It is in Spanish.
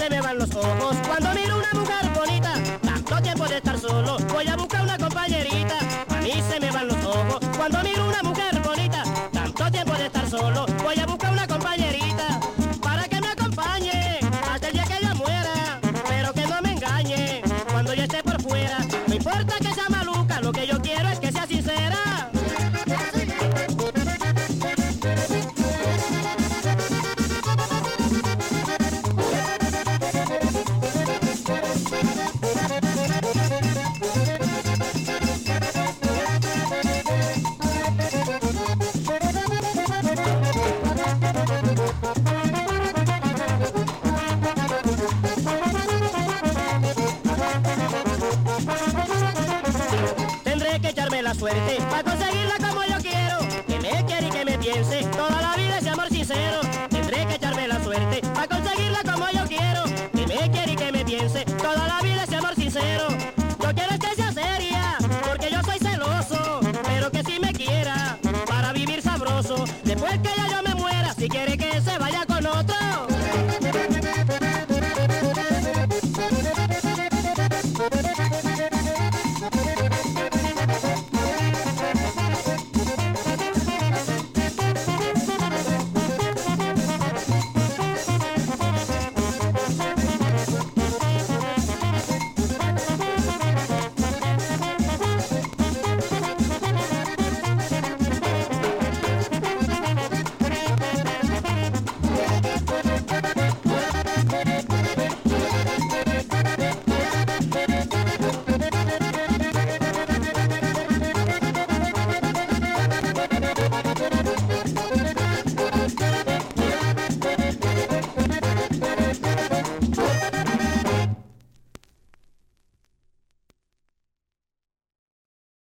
se me van los ojos cuando miro una mujer bonita. Tanto tiempo de estar solo, voy a buscar una compañerita. suerte para conseguirla como yo quiero. Que me quiere y que me piense toda la vida ese amor sincero. Tendré que echarme la suerte para conseguirla como yo quiero. Que me quiere y que me piense toda la vida ese amor sincero. Yo quiero que sea seria porque yo soy celoso, pero que si sí me quiera para vivir sabroso. Después que ella